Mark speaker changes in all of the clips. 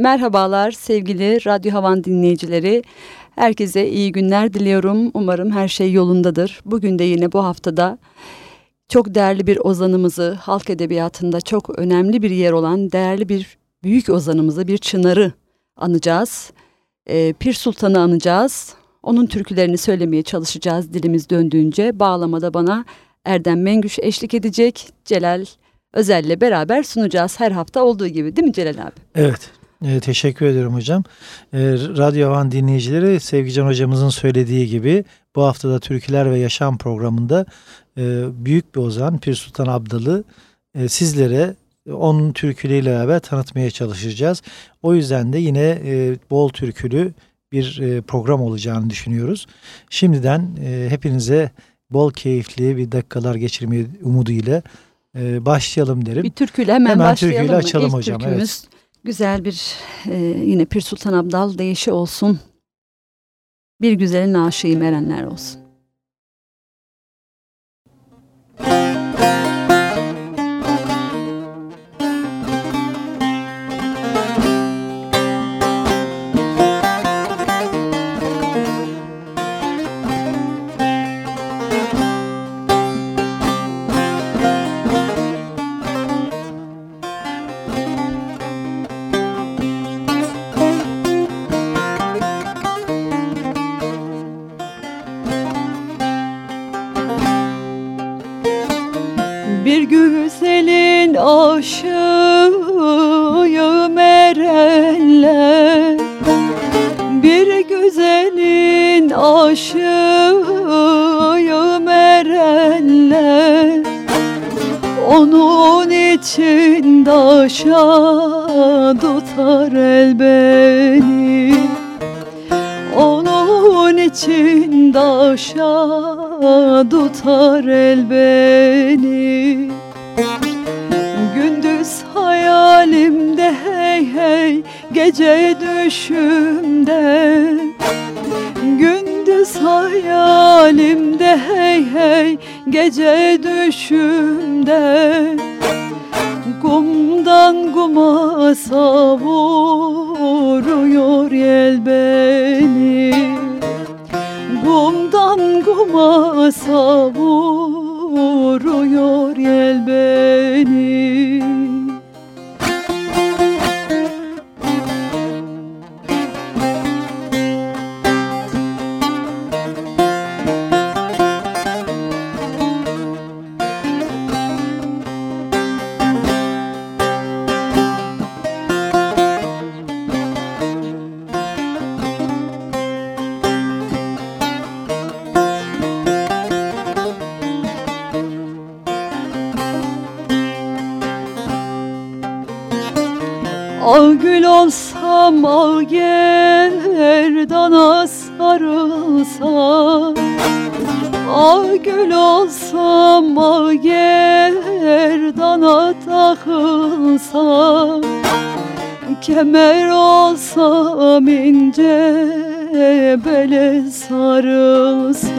Speaker 1: Merhabalar sevgili Radyo Havan dinleyicileri. Herkese iyi günler diliyorum. Umarım her şey yolundadır. Bugün de yine bu haftada çok değerli bir ozanımızı, halk edebiyatında çok önemli bir yer olan değerli bir büyük ozanımızı, bir çınarı anacağız. Ee, Pir Sultan'ı anacağız. Onun türkülerini söylemeye çalışacağız dilimiz döndüğünce. Bağlamada bana Erdem Mengüş eşlik edecek. Celal Özel'le beraber sunacağız her hafta olduğu gibi değil mi Celal abi?
Speaker 2: Evet. E, teşekkür ederim hocam. E, Radyo Havan dinleyicileri Sevgican hocamızın söylediği gibi bu haftada Türküler ve Yaşam programında e, büyük bir ozan Pir Sultan Abdalı e, sizlere onun türküleriyle beraber tanıtmaya çalışacağız. O yüzden de yine e, bol türkülü bir e, program olacağını düşünüyoruz. Şimdiden e, hepinize bol keyifli bir dakikalar geçirmeyi umuduyla e, başlayalım derim.
Speaker 1: Bir türküyle hemen, hemen başlayalım
Speaker 2: türküyle açalım
Speaker 1: İlk
Speaker 2: hocam.
Speaker 1: Türkümüz
Speaker 2: evet.
Speaker 1: Güzel bir e, yine Pir Sultan Abdal deyişi olsun. Bir güzelin aşığıyım erenler olsun. Al gül olsam al gerdana sarılsam Al gül olsam al gerdana takılsam Kemer olsam ince bele sarılsam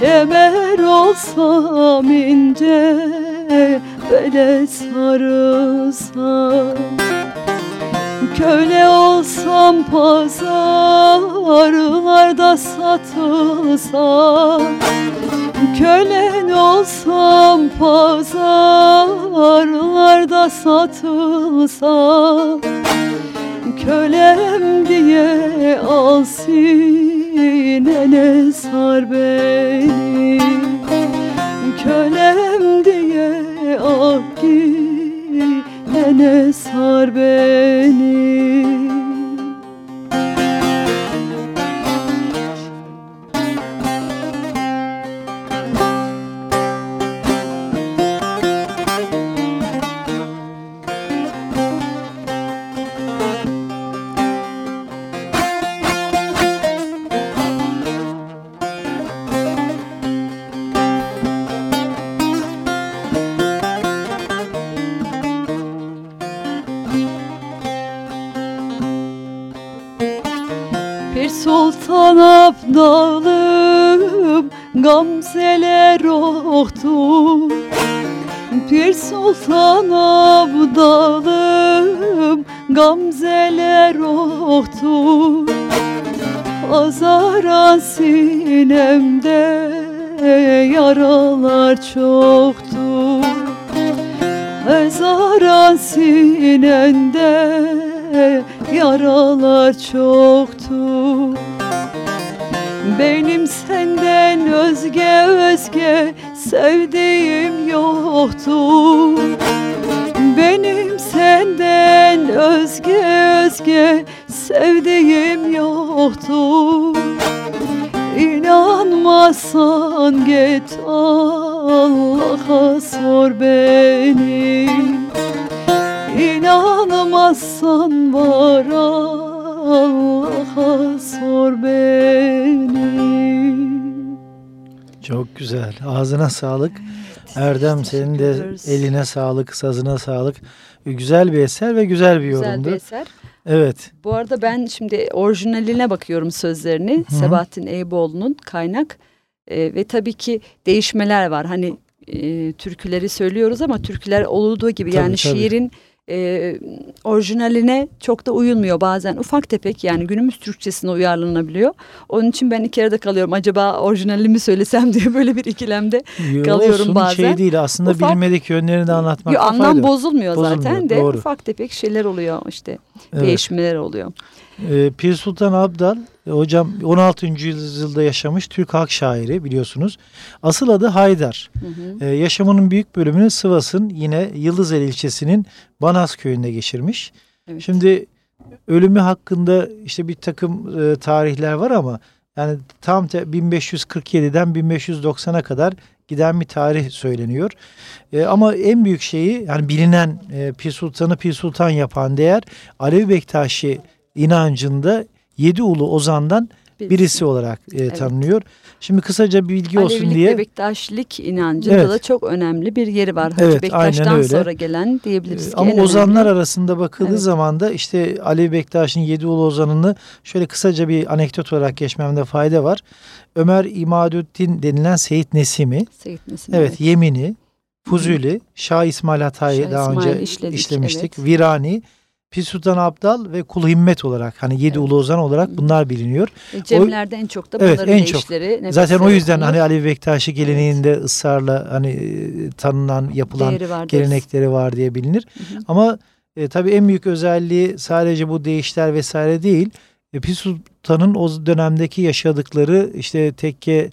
Speaker 1: Kemer olsam ince bele sarılsam Köle olsam pazarlarda satılsam Kölen olsam pazarlarda satılsam Kölem diye al sinene sar beni. Kölem al gine sar beni sultan abdalım gamzeler oktu Azara sinemde yaralar çoktu Azara sinende yaralar çoktu benim senden özge özge sevdiğim yoktu Benim senden özge özge sevdiğim yoktu İnanmazsan git Allah'a sor beni. İnanmazsan var Allah'a sor beni
Speaker 2: Çok güzel. Ağzına sağlık. Erdem senin de
Speaker 1: ediyoruz.
Speaker 2: eline sağlık, sazına sağlık. Güzel bir eser ve güzel bir
Speaker 1: Güzel
Speaker 2: yorumdu.
Speaker 1: bir eser.
Speaker 2: Evet.
Speaker 1: Bu arada ben şimdi orijinaline bakıyorum sözlerini.
Speaker 2: Hı.
Speaker 1: Sebahattin Eyüboğlu'nun kaynak. Ee, ve tabii ki değişmeler var. Hani e, türküleri söylüyoruz ama türküler olduğu gibi
Speaker 2: Tabii,
Speaker 1: yani
Speaker 2: tabii.
Speaker 1: şiirin e, orijinaline çok da uyulmuyor bazen. Ufak tefek yani günümüz Türkçesine uyarlanabiliyor. Onun için ben iki arada kalıyorum. Acaba orijinalini mi söylesem diye böyle bir ikilemde. Kalıyorum
Speaker 2: Olsun,
Speaker 1: bazen.
Speaker 2: Şey değil aslında
Speaker 1: Ufak-
Speaker 2: bilinmedik yönlerini de anlatmak
Speaker 1: Yo, anlam bozulmuyor,
Speaker 2: Bozulmuyor,
Speaker 1: zaten de
Speaker 2: doğru.
Speaker 1: ufak tefek şeyler oluyor işte.
Speaker 2: Evet.
Speaker 1: Değişmeler oluyor.
Speaker 2: Ee, Pir Sultan Abdal e, hocam 16. yüzyılda yaşamış Türk halk şairi biliyorsunuz. Asıl adı Haydar.
Speaker 1: Hı hı.
Speaker 2: Ee, yaşamının büyük bölümünü Sivas'ın yine Yıldızeli ilçesinin Banaz köyünde geçirmiş.
Speaker 1: Evet.
Speaker 2: Şimdi ölümü hakkında işte bir takım e, tarihler var ama yani tam te- 1547'den 1590'a kadar giden bir tarih söyleniyor. E, ama en büyük şeyi yani bilinen e, Pir Sultan'ı Pir Sultan yapan değer Alevi Bektaşi inancında yedi ulu ozandan birisi olarak e,
Speaker 1: Evet.
Speaker 2: tanınıyor. Şimdi kısaca bir bilgi olsun
Speaker 1: Alevilik
Speaker 2: diye
Speaker 1: ve Bektaşilik inancında
Speaker 2: Evet.
Speaker 1: da çok önemli bir yeri var. Hacı
Speaker 2: Evet,
Speaker 1: Bektaş'tan sonra gelen diyebiliriz
Speaker 2: Ee,
Speaker 1: ki
Speaker 2: Ama ozanlar
Speaker 1: önemli.
Speaker 2: arasında bakıldığı
Speaker 1: Evet.
Speaker 2: zaman da işte Ali Bektaş'ın Yediulu Ozanı'nı şöyle kısaca bir anekdot olarak geçmemde fayda var. Ömer İmadüddin denilen Seyit Nesimi,
Speaker 1: Seyit Nesim,
Speaker 2: evet, Yemini, Fuzuli, Şah İsmail Hatay'ı daha
Speaker 1: İsmail
Speaker 2: önce
Speaker 1: işledik,
Speaker 2: işlemiştik.
Speaker 1: evet.
Speaker 2: Virani, Pir Sultan Abdal ve Kul Himmet olarak hani Yedi
Speaker 1: Evet.
Speaker 2: Ulu Ozan olarak bunlar biliniyor.
Speaker 1: E, Cemlerde en çok da
Speaker 2: Evet,
Speaker 1: bunların
Speaker 2: en çok.
Speaker 1: nefesleri
Speaker 2: Zaten o yüzden hani Ali Bektaşi geleneğinde ısrarla hani e, tanınan, yapılan
Speaker 1: var deriz.
Speaker 2: gelenekleri var diye bilinir.
Speaker 1: Hı hı.
Speaker 2: Ama e, tabii en büyük özelliği sadece bu değişler vesaire değil. E, Pir Sultan'ın o dönemdeki yaşadıkları işte tekke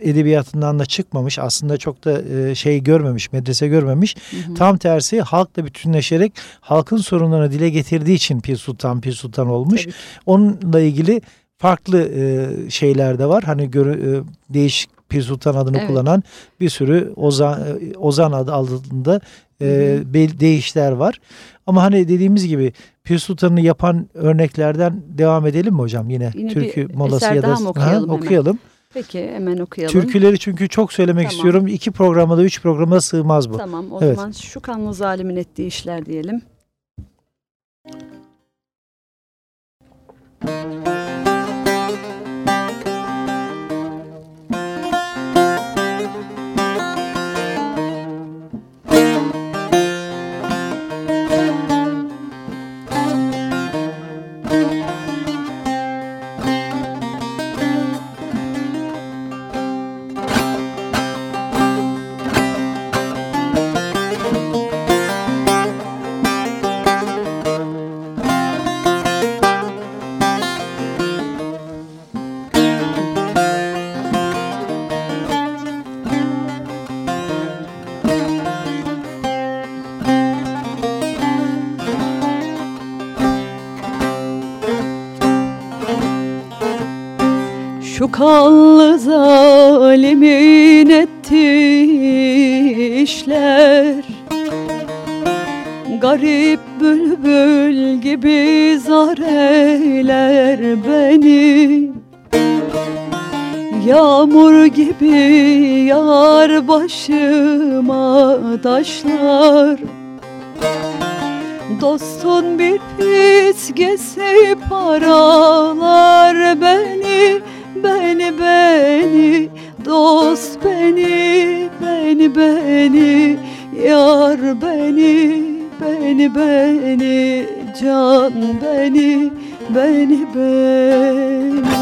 Speaker 2: edebiyatından da çıkmamış. Aslında çok da e, şey görmemiş, medrese görmemiş.
Speaker 1: Hı hı.
Speaker 2: Tam tersi halkla bütünleşerek halkın sorunlarını dile getirdiği için Pir Sultan Pir Sultan olmuş.
Speaker 1: Tabii.
Speaker 2: Onunla ilgili farklı e, şeyler de var. Hani görü, e, değişik Pir Sultan adını
Speaker 1: Evet.
Speaker 2: kullanan bir sürü Ozan, e, Ozan adı altında e, değişler var. Ama hani dediğimiz gibi Pir Sultan'ı yapan örneklerden devam edelim mi hocam yine?
Speaker 1: Yine
Speaker 2: Türkü molası ya da
Speaker 1: mı okuyalım
Speaker 2: Ha,
Speaker 1: hemen? Peki hemen okuyalım.
Speaker 2: Türküleri çünkü çok söylemek
Speaker 1: Tamam.
Speaker 2: istiyorum. İki programa da üç programa sığmaz bu.
Speaker 1: Tamam o
Speaker 2: Evet.
Speaker 1: zaman şu kanlı zalimin ettiği işler diyelim. Şu başıma taşlar Dostun bir feskesi paralar beni Beni beni. Dost beni Beni beni. Yar beni Beni beni. Can beni Beni beni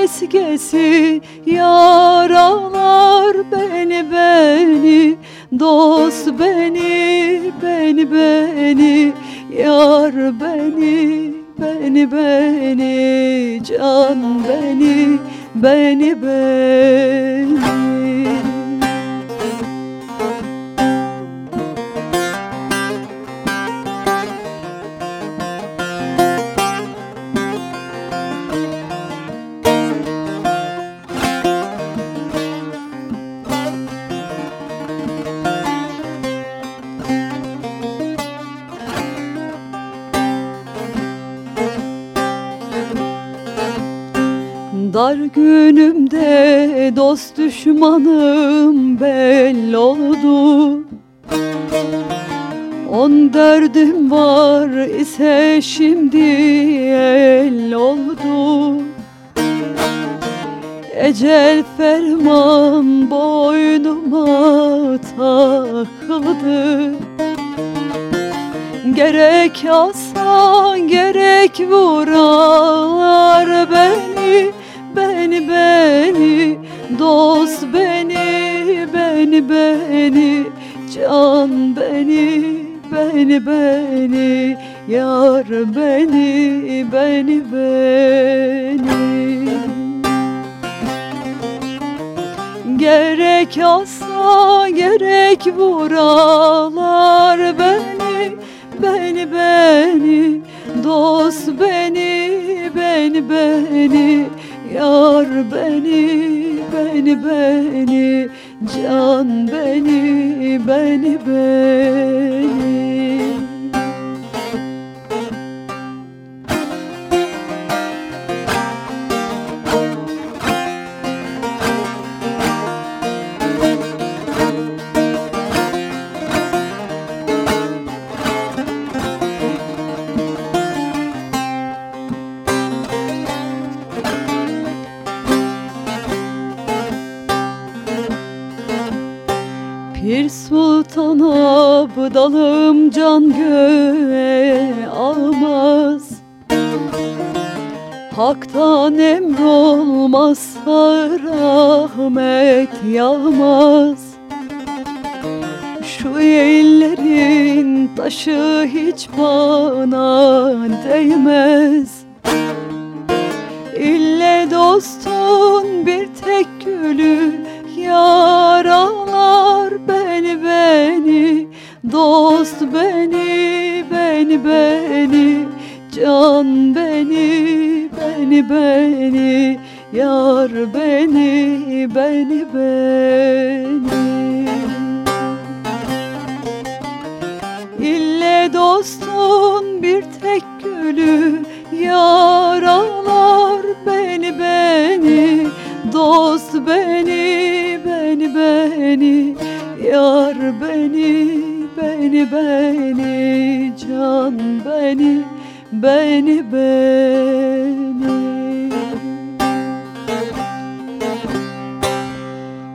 Speaker 1: feskesi Yaralar beni beni Dost beni beni beni Yar beni beni beni Can beni beni beni düşmanım belli oldu. On derdim var ise şimdi abdalım can göğe almaz. Hak'tan emrolmazsa rahmet yağmaz. Şu ellerin taşı hiç bana değmez Dost beni beni beni Can beni beni beni Yar beni beni beni. İlle dostun bir tek gülü Yaralar beni beni Dost beni beni beni Yar beni beni beni Can beni beni beni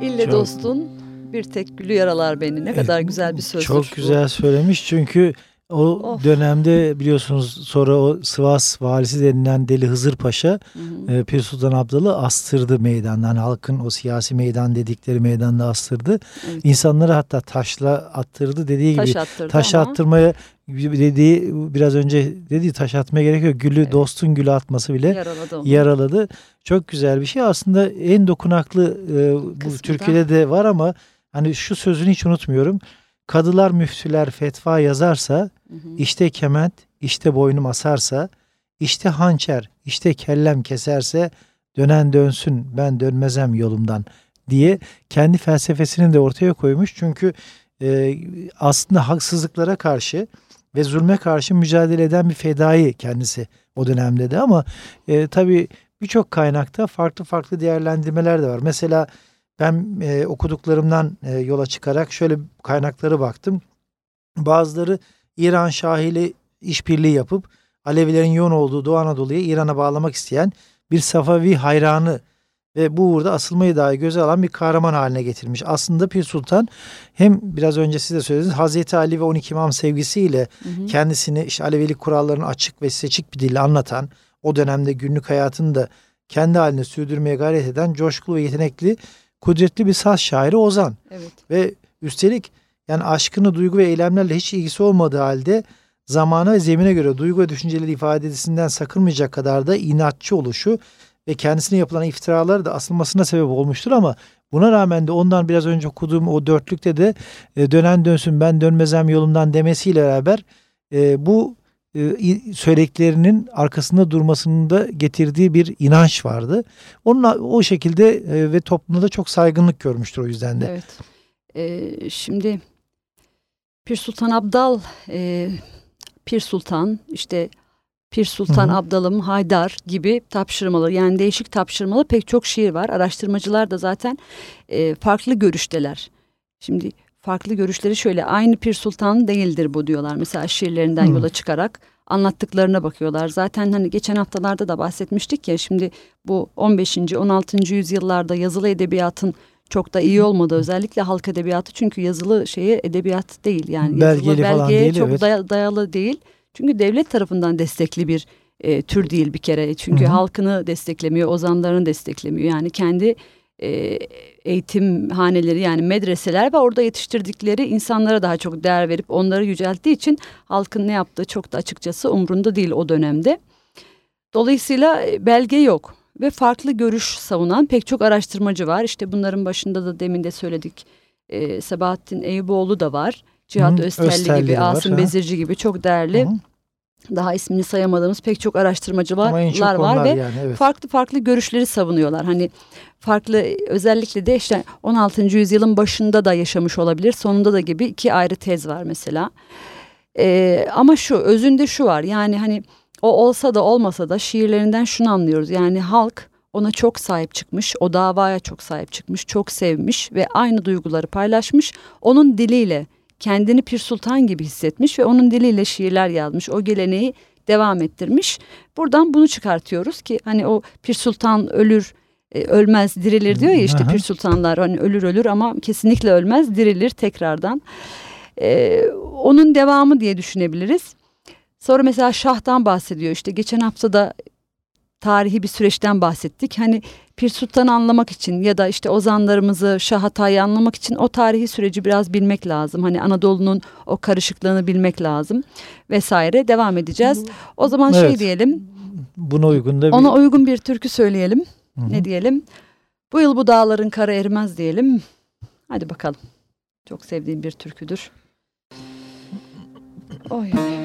Speaker 1: İlle
Speaker 2: Çok-
Speaker 1: dostun bir tek gülü yaralar beni. Ne kadar güzel bir sözdür.
Speaker 2: Çok
Speaker 1: bu.
Speaker 2: güzel söylemiş çünkü o
Speaker 1: Of.
Speaker 2: dönemde biliyorsunuz sonra o Sivas valisi denilen Deli Hızır Paşa
Speaker 1: Hı hı.
Speaker 2: e, Pir Sultan Abdal'ı astırdı meydandan. Halkın o siyasi meydan dedikleri meydanda astırdı.
Speaker 1: Evet.
Speaker 2: İnsanları hatta taşla attırdı dediği
Speaker 1: Taş
Speaker 2: gibi.
Speaker 1: attırdı
Speaker 2: Taş
Speaker 1: ama
Speaker 2: attırmaya dediği biraz önce dediği taş atmaya gerek yok. Gülü
Speaker 1: Evet.
Speaker 2: dostun gülü atması bile
Speaker 1: yaraladı onu.
Speaker 2: yaraladı. Çok güzel bir şey. Aslında en dokunaklı e, bu
Speaker 1: Kısmı da-
Speaker 2: Türkiye'de de var ama hani şu sözünü hiç unutmuyorum. Kadılar müftüler fetva yazarsa
Speaker 1: Hı hı.
Speaker 2: işte kement, işte boynum asarsa, işte hançer, işte kellem keserse dönen dönsün ben dönmezem yolumdan diye kendi felsefesini de ortaya koymuş. Çünkü e, aslında haksızlıklara karşı ve zulme karşı mücadele eden bir fedai kendisi o dönemde de ama e, tabii birçok kaynakta farklı farklı değerlendirmeler de var. Mesela ben e, okuduklarımdan e, yola çıkarak şöyle kaynakları baktım. Bazıları İran Şahı ile işbirliği yapıp Alevilerin yoğun olduğu Doğu Anadolu'ya İran'a bağlamak isteyen bir Safavi hayranı ve bu uğurda asılmayı dahi göze alan bir kahraman haline getirmiş. Aslında Pir Sultan hem biraz önce siz de söylediniz Hazreti Ali ve 12 imam sevgisiyle hı hı. kendisini işte Alevilik kurallarını açık ve seçik bir dille anlatan o dönemde günlük hayatını da kendi haline sürdürmeye gayret eden coşkulu ve yetenekli kudretli bir saz şairi Ozan.
Speaker 1: Evet.
Speaker 2: Ve üstelik yani aşkını duygu ve eylemlerle hiç ilgisi olmadığı halde zamana ve zemine göre duygu ve düşünceleri ifade edisinden sakınmayacak kadar da inatçı oluşu ve kendisine yapılan iftiralar da asılmasına sebep olmuştur ama buna rağmen de ondan biraz önce okuduğum o dörtlükte de e, dönen dönsün ben dönmezem yolumdan demesiyle beraber e, bu e, söylediklerinin arkasında durmasının da getirdiği bir inanç vardı. Onunla o şekilde e, ve toplumda da çok saygınlık görmüştür o yüzden de.
Speaker 1: Evet. E, şimdi Pir Sultan Abdal e, Pir Sultan işte Pir Sultan Hı-hı. Abdalım Haydar gibi tapşırmalı yani değişik tapşırmalı pek çok şiir var. Araştırmacılar da zaten e, farklı görüşteler. Şimdi farklı görüşleri şöyle aynı Pir Sultan değildir bu diyorlar. Mesela şiirlerinden Hı. yola çıkarak anlattıklarına bakıyorlar. Zaten hani geçen haftalarda da bahsetmiştik ya şimdi bu 15. 16. yüzyıllarda yazılı edebiyatın çok da iyi olmadı özellikle halk edebiyatı çünkü yazılı şeye edebiyat değil yani
Speaker 2: Belgeli
Speaker 1: yazılı
Speaker 2: falan
Speaker 1: belgeye
Speaker 2: değil,
Speaker 1: çok
Speaker 2: evet.
Speaker 1: dayalı değil. Çünkü devlet tarafından destekli bir e, tür değil bir kere. Çünkü Hı-hı. halkını desteklemiyor, ozanlarını desteklemiyor. Yani kendi e, eğitim haneleri yani medreseler ve orada yetiştirdikleri insanlara daha çok değer verip onları yücelttiği için halkın ne yaptığı çok da açıkçası umrunda değil o dönemde. Dolayısıyla e, belge yok ve farklı görüş savunan pek çok araştırmacı var. İşte bunların başında da demin de söyledik e, Sabahattin Eyüboğlu da var. Cihat Hı, Östelli, Östelli gibi, Asım var, Bezirci gibi çok değerli Hı. daha ismini sayamadığımız pek çok araştırmacılar var ve yani, evet. farklı farklı görüşleri savunuyorlar. Hani farklı özellikle de işte 16. yüzyılın başında da yaşamış olabilir, sonunda da gibi iki ayrı tez var mesela. Ee, ama şu özünde şu var yani hani o olsa da olmasa da şiirlerinden şunu anlıyoruz. Yani halk ona çok sahip çıkmış, o davaya çok sahip çıkmış, çok sevmiş ve aynı duyguları paylaşmış. Onun diliyle kendini Pir Sultan gibi hissetmiş ve onun diliyle şiirler yazmış. O geleneği devam ettirmiş. Buradan bunu çıkartıyoruz ki hani o Pir Sultan ölür, e, ölmez dirilir diyor ya işte Aha. Pir Sultanlar hani ölür ölür ama kesinlikle ölmez dirilir tekrardan. Ee, onun devamı diye düşünebiliriz. Sonra mesela Şah'tan bahsediyor işte geçen hafta da tarihi bir süreçten bahsettik. Hani Pir Sultan'ı anlamak için ya da işte ozanlarımızı, Şah Hatay'ı anlamak için o tarihi süreci biraz bilmek lazım. Hani Anadolu'nun o karışıklığını bilmek lazım vesaire. Devam edeceğiz. O zaman şey evet. şey diyelim.
Speaker 2: Buna uygun da bir...
Speaker 1: Ona uygun bir türkü söyleyelim. Hı-hı. Ne diyelim? Bu yıl bu dağların kara erimez diyelim. Hadi bakalım. Çok sevdiğim bir türküdür. Oy. Elim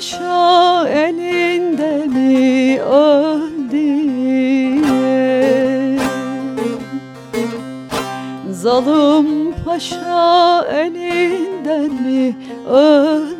Speaker 1: paşa elinde mi öldü Zalim paşa elinden mi öldü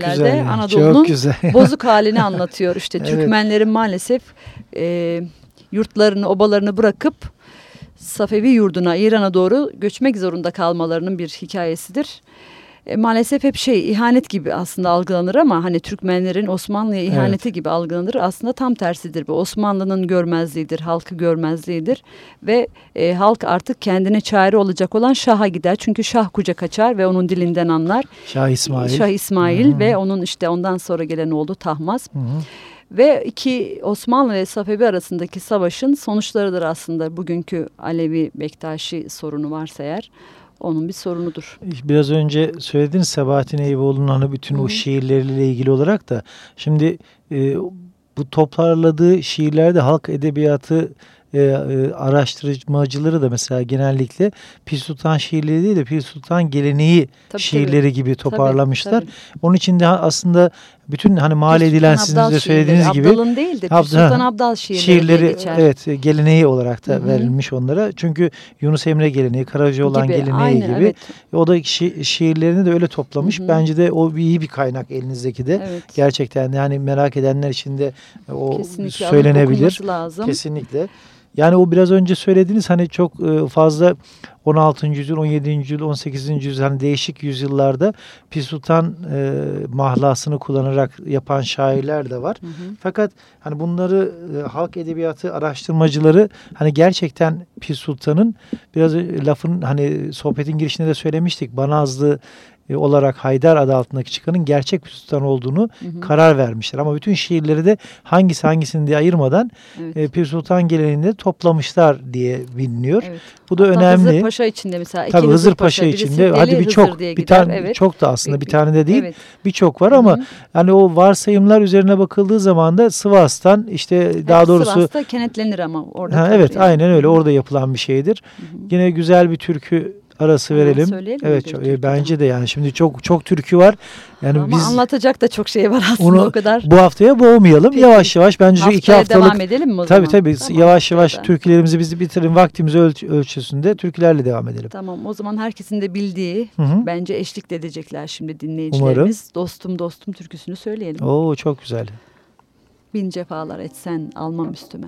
Speaker 1: dönemlerde
Speaker 2: güzel
Speaker 1: Anadolu'nun bozuk halini anlatıyor. İşte
Speaker 2: Evet.
Speaker 1: Türkmenlerin maalesef e, yurtlarını, obalarını bırakıp Safevi yurduna, İran'a doğru göçmek zorunda kalmalarının bir hikayesidir. E, maalesef hep şey ihanet gibi aslında algılanır ama hani Türkmenlerin Osmanlı'ya ihaneti gibi algılanır. Aslında tam tersidir bu. Osmanlı'nın görmezliğidir, halkı görmezliğidir ve e, halk artık kendine çare olacak olan Şah'a gider. Çünkü Şah kucak açar ve onun dilinden anlar.
Speaker 2: Şah İsmail.
Speaker 1: Şah İsmail
Speaker 2: Hı.
Speaker 1: ve onun işte ondan sonra gelen oğlu Tahmaz.
Speaker 2: Hı hı.
Speaker 1: Ve iki Osmanlı ve Safevi arasındaki savaşın sonuçlarıdır aslında bugünkü Alevi Bektaşi sorunu varsa eğer onun bir sorunudur.
Speaker 2: Biraz önce söylediniz Sebahattin Eyüboğlu'nun hani bütün
Speaker 1: Hı
Speaker 2: o şiirleriyle ilgili olarak da şimdi e, bu toparladığı şiirlerde halk edebiyatı e, e, araştırmacıları da mesela genellikle Pir Sultan şiirleri değil de Pir Sultan geleneği
Speaker 1: Tabii,
Speaker 2: şiirleri gibi
Speaker 1: tabii,
Speaker 2: toparlamışlar.
Speaker 1: tabii.
Speaker 2: Onun için de aslında bütün hani mal edilen sizin de söylediğiniz
Speaker 1: şiirleri,
Speaker 2: gibi
Speaker 1: Abdal'ın değil de Pir Sultan Abdal şiirleri,
Speaker 2: şiirleri
Speaker 1: geçer.
Speaker 2: evet e, geleneği olarak da
Speaker 1: Hı hı.
Speaker 2: verilmiş onlara. Çünkü Yunus Emre geleneği, Karacaoğlan
Speaker 1: gibi.
Speaker 2: geleneği
Speaker 1: Aynen,
Speaker 2: gibi
Speaker 1: Evet,
Speaker 2: o da şi- şiirlerini de öyle toplamış.
Speaker 1: Hı hı.
Speaker 2: Bence de o iyi bir kaynak elinizdeki de.
Speaker 1: evet.
Speaker 2: Gerçekten yani merak edenler için de o
Speaker 1: Kesinlikle
Speaker 2: söylenebilir. Kesinlikle. Yani o biraz önce söylediğiniz hani çok e, fazla 16. yüzyıl, 17. yüzyıl, 18. yüzyıl hani değişik yüzyıllarda Pir Sultan e, mahlasını kullanarak yapan şairler de var.
Speaker 1: Hı hı.
Speaker 2: Fakat hani bunları e, halk edebiyatı araştırmacıları hani gerçekten Pir Sultan'ın biraz e, lafın hani sohbetin girişinde de söylemiştik. Banazlı e, olarak Haydar adı altındaki çıkanın gerçek Pir Sultan olduğunu
Speaker 1: Hı hı.
Speaker 2: karar vermişler. Ama bütün şiirleri de hangisi hangisini diye ayırmadan
Speaker 1: Evet.
Speaker 2: e, Pir Sultan geleneğinde toplamışlar diye biliniyor.
Speaker 1: evet.
Speaker 2: Bu da
Speaker 1: Hatta
Speaker 2: önemli.
Speaker 1: Hızır Paşa içinde mesela.
Speaker 2: Tabii Hızır Paşa
Speaker 1: birisi
Speaker 2: içinde hadi
Speaker 1: Hızır
Speaker 2: birçok bir tane
Speaker 1: evet.
Speaker 2: çok da aslında bir
Speaker 1: Bir-
Speaker 2: tane de değil
Speaker 1: Evet.
Speaker 2: birçok var
Speaker 1: Hı
Speaker 2: ama
Speaker 1: hı.
Speaker 2: hani o varsayımlar üzerine bakıldığı zaman da Sivas'tan işte daha
Speaker 1: Evet,
Speaker 2: doğrusu
Speaker 1: Sivas'ta kenetlenir ama orada.
Speaker 2: ha, evet
Speaker 1: yani.
Speaker 2: aynen öyle orada yapılan bir şeydir.
Speaker 1: Hı hı.
Speaker 2: Yine güzel bir türkü arası
Speaker 1: Tamam,
Speaker 2: verelim.
Speaker 1: söyleyelim
Speaker 2: Evet çok- e, bence de yani şimdi çok çok türkü var. Yani
Speaker 1: Ama
Speaker 2: biz
Speaker 1: anlatacak da çok şey var aslında
Speaker 2: onu
Speaker 1: o kadar.
Speaker 2: bu haftaya boğmayalım.
Speaker 1: Peki.
Speaker 2: Yavaş yavaş bence şu iki
Speaker 1: Haftaya
Speaker 2: haftalık
Speaker 1: devam edelim mi o
Speaker 2: Tabii
Speaker 1: zaman?
Speaker 2: tabii
Speaker 1: Tamam,
Speaker 2: yavaş yavaş
Speaker 1: haftaya da.
Speaker 2: türkülerimizi biz bitirin vaktimiz ölç- ölçüsünde türkülerle devam edelim.
Speaker 1: Tamam o zaman herkesin de bildiği
Speaker 2: Hı hı.
Speaker 1: bence eşlik de edecekler şimdi dinleyicilerimiz. Dostum dostum türküsünü söyleyelim.
Speaker 2: Oo çok güzel.
Speaker 1: Bin cefalar etsen almam üstüme.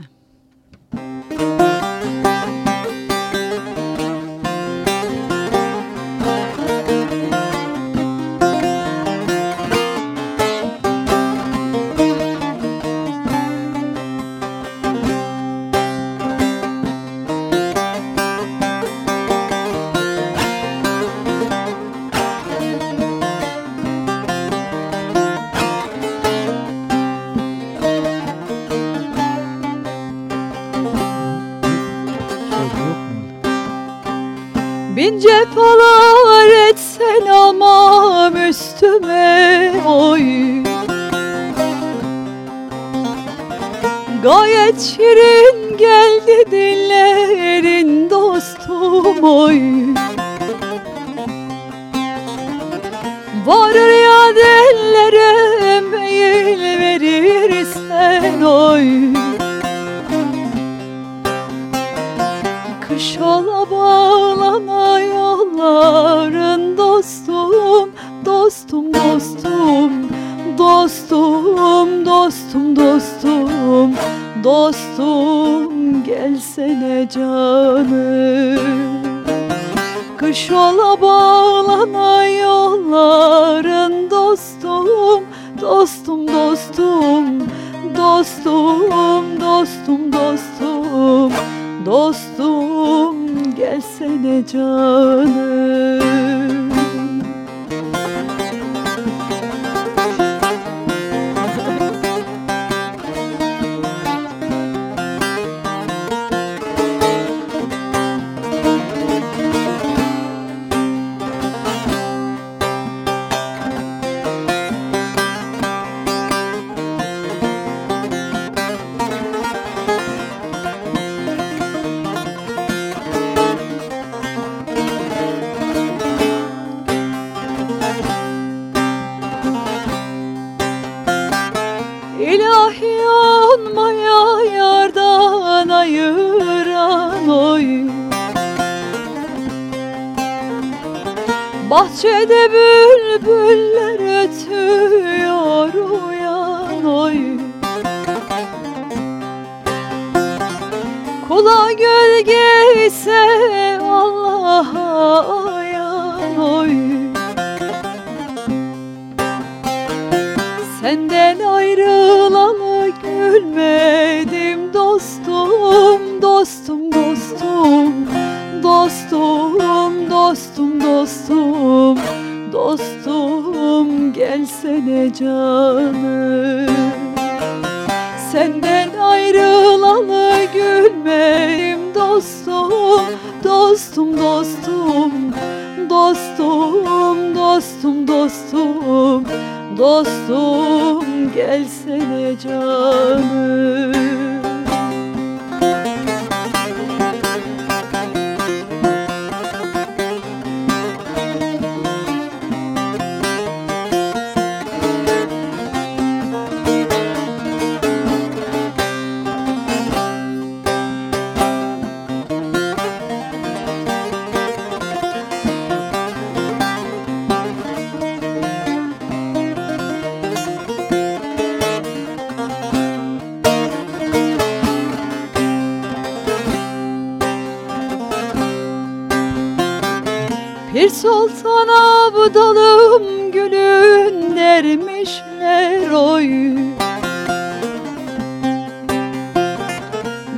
Speaker 1: Bir sultan abdalım gülün dermişler oy.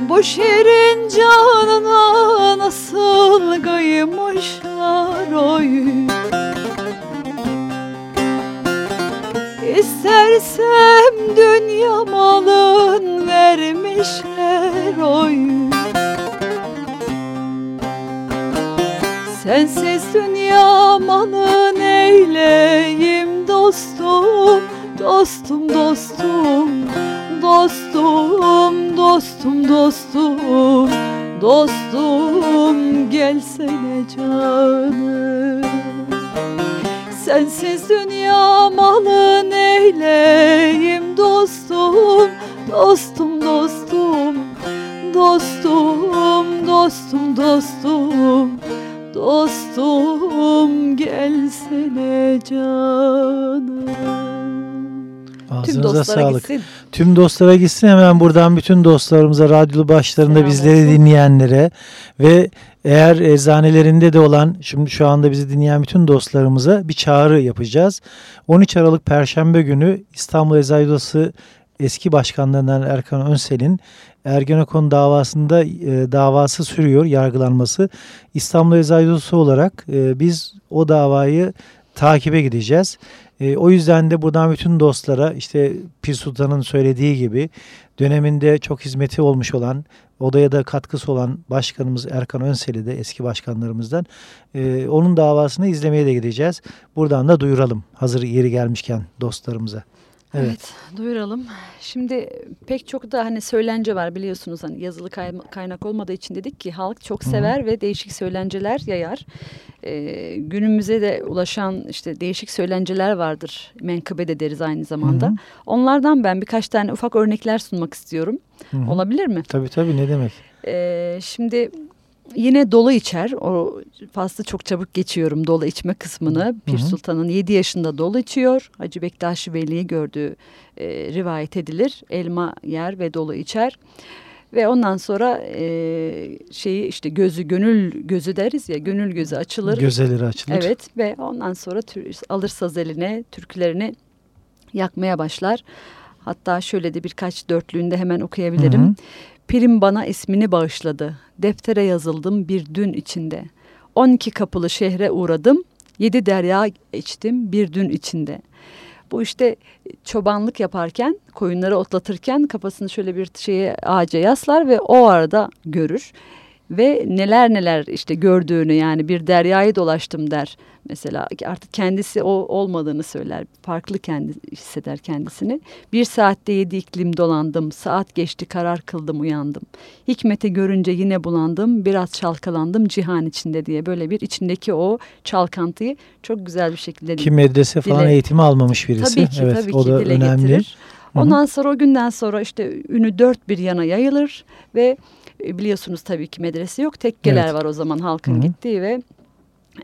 Speaker 1: Bu şirin canına nasıl kıymışlar oy. İstersem dünya malın vermişler oy Sensiz dünya malı neyleyim dostum? Dostum dostum Dostum dostum dostum. Dostum gelsene canım. Sensiz dünya malı neyleyim dostum? Dostum dostum Dostum dostum dostum Dostum gelsene canım Tüm
Speaker 2: Ağzınıza
Speaker 1: dostlara
Speaker 2: sağlık.
Speaker 1: gitsin.
Speaker 2: Tüm dostlara gitsin hemen buradan bütün dostlarımıza, radyolu başlarında
Speaker 1: Selam
Speaker 2: bizleri
Speaker 1: olsun.
Speaker 2: dinleyenlere ve eğer eczanelerinde de olan şimdi şu anda bizi dinleyen bütün dostlarımıza bir çağrı yapacağız. 13 Aralık Perşembe günü İstanbul Eczacı Odası eski başkanlarından Erkan Önsel'in Ergenekon davasında e, davası sürüyor yargılanması. İstanbul Eczacı Odası olarak e, biz o davayı takibe gideceğiz. E, o yüzden de buradan bütün dostlara işte Pir Sultan'ın söylediği gibi döneminde çok hizmeti olmuş olan, odaya da katkısı olan başkanımız Erkan Önseli de eski başkanlarımızdan e, onun davasını izlemeye de gideceğiz. Buradan da duyuralım hazır yeri gelmişken dostlarımıza.
Speaker 1: Evet. evet, duyuralım. Şimdi pek çok da hani söylence var biliyorsunuz hani yazılı kaynak olmadığı için dedik ki halk çok sever Hı. ve değişik söylenceler yayar. Ee, günümüze de ulaşan işte değişik söylenceler vardır. Menkıbe de deriz aynı zamanda. Hı. Onlardan ben birkaç tane ufak örnekler sunmak istiyorum. Hı. Olabilir mi?
Speaker 2: Tabii tabii ne demek?
Speaker 1: Ee, şimdi Yine dolu içer. O faslı çok çabuk geçiyorum dolu içme kısmını. Pir Sultan'ın 7 yaşında dolu içiyor. Hacı Bektaşi Veli'yi gördüğü e, rivayet edilir. Elma yer ve dolu içer. Ve ondan sonra e, şeyi işte gözü gönül gözü deriz ya gönül gözü açılır.
Speaker 2: Gözeleri açılır.
Speaker 1: Evet ve ondan sonra tür, alır saz eline türkülerini yakmaya başlar. Hatta şöyle de birkaç dörtlüğünde hemen okuyabilirim. Hı hı. Pirim bana ismini bağışladı. Deftere yazıldım bir dün içinde. On iki kapılı şehre uğradım. Yedi derya içtim bir dün içinde. Bu işte çobanlık yaparken, koyunları otlatırken kafasını şöyle bir şeye ağaca yaslar ve o arada görür ve neler neler işte gördüğünü yani bir deryayı dolaştım der. Mesela artık kendisi o olmadığını söyler. Farklı kendi hisseder kendisini. Bir saatte yedi iklim dolandım. Saat geçti karar kıldım uyandım. Hikmete görünce yine bulandım. Biraz çalkalandım cihan içinde diye böyle bir içindeki o çalkantıyı çok güzel bir şekilde
Speaker 2: Ki medrese falan dile, eğitimi almamış birisi.
Speaker 1: Tabii ki evet, tabii o ki da dile önemli. getirir. Ondan sonra o günden sonra işte ünü dört bir yana yayılır ve e, biliyorsunuz tabii ki medrese yok. Tekkeler evet. var o zaman halkın Hı-hı. gittiği ve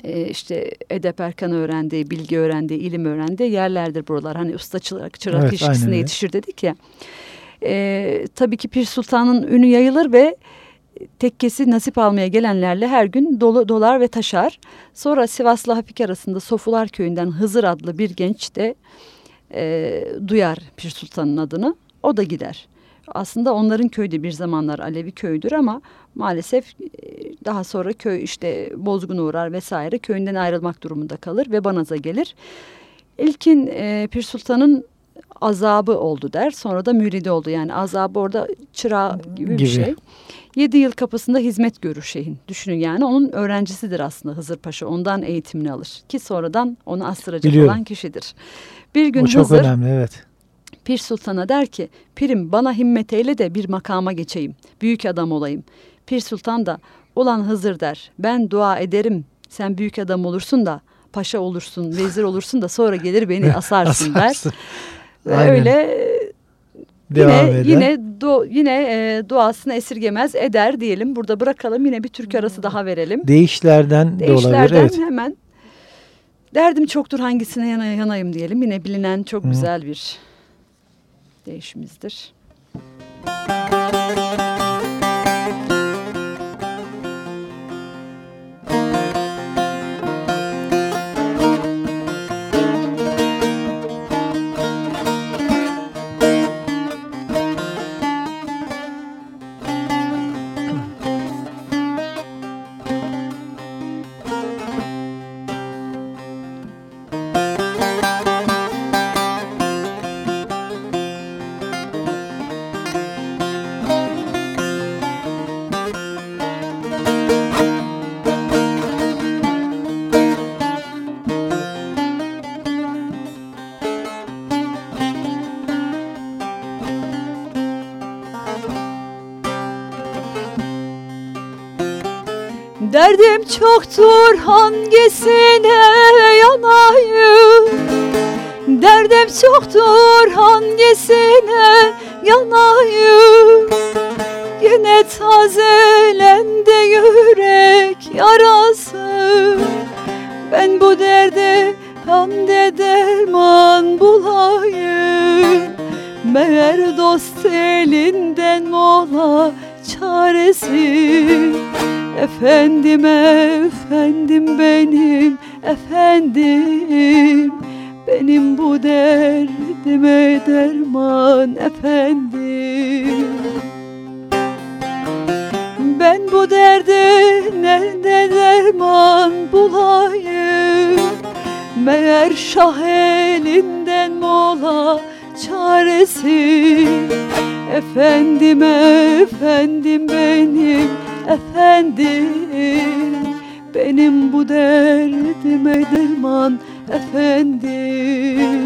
Speaker 1: e, işte edep erkan öğrendiği, bilgi öğrendiği, ilim öğrendiği yerlerdir buralar. Hani usta çırak, çırak evet, ilişkisinde yetişir dedik ya. E, tabii ki Pir Sultan'ın ünü yayılır ve tekkesi nasip almaya gelenlerle her gün dolu dolar ve taşar. Sonra Sivaslı Hafik arasında Sofular köyünden Hızır adlı bir genç de e, duyar Pir Sultan'ın adını. O da gider. Aslında onların köyü de bir zamanlar Alevi köyüdür ama maalesef e, daha sonra köy işte bozgun uğrar vesaire köyünden ayrılmak durumunda kalır ve Banaz'a gelir. İlkin e, Pir Sultan'ın azabı oldu der. Sonra da müridi oldu. Yani azabı orada çırağı gibi, gibi. bir şey. Yedi yıl kapısında hizmet görür şeyhin. Düşünün yani onun öğrencisidir aslında Hızır Paşa. Ondan eğitimini alır. Ki sonradan onu astıracak Biliyorum. olan kişidir. Bir gün
Speaker 2: o çok Hızır, önemli evet.
Speaker 1: Pir Sultan'a der ki Pirim bana himmet eyle de bir makama geçeyim. Büyük adam olayım. Pir Sultan da ulan Hızır der ben dua ederim sen büyük adam olursun da paşa olursun vezir olursun da sonra gelir beni asarsın der. Ve öyle Devam yine eder. yine du, yine e, duasını esirgemez eder diyelim. Burada bırakalım yine bir Türk arası daha verelim.
Speaker 2: Değişlerden, Değişlerden de olabilir. Evet.
Speaker 1: hemen derdim çoktur hangisine yana, yanayım diyelim. Yine bilinen çok Hı. güzel bir değişimizdir. Müzik çoktur hangisine yanayım? Derdim çoktur hangisine yanayım? Yine tazelendi yürek yarası. Ben bu derde hamde derman bulayım. Meğer dost elinden mola çaresi Efendim efendim benim efendim. Benim bu derdime derman efendim. Ben bu derde nerede derman bulayım? Meğer şah elinden mola çaresi. Efendim efendim benim efendim Benim bu derdime derman efendim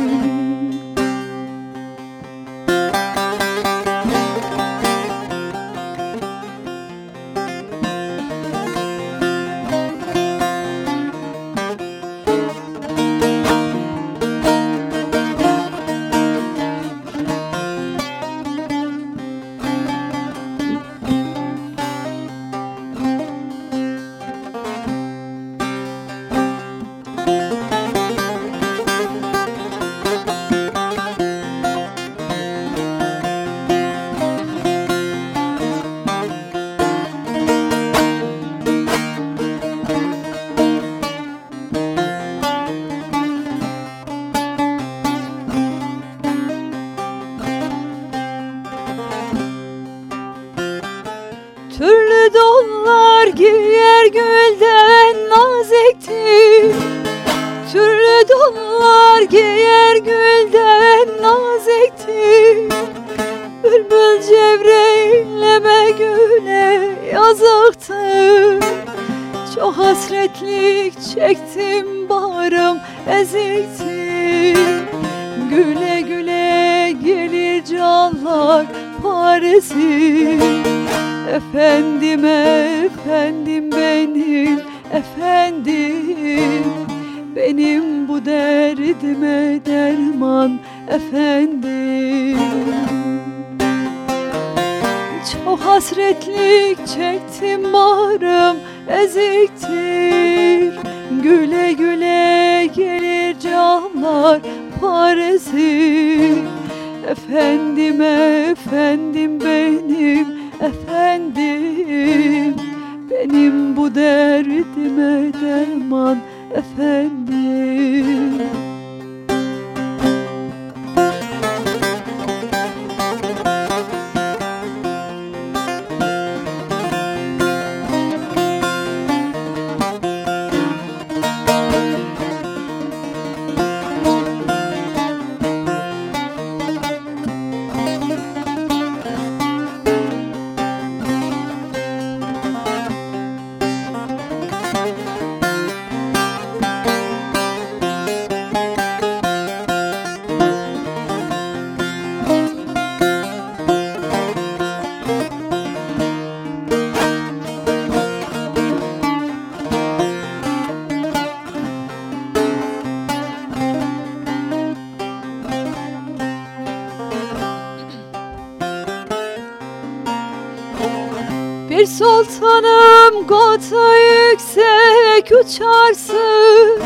Speaker 1: sultanım kota yüksek uçarsın.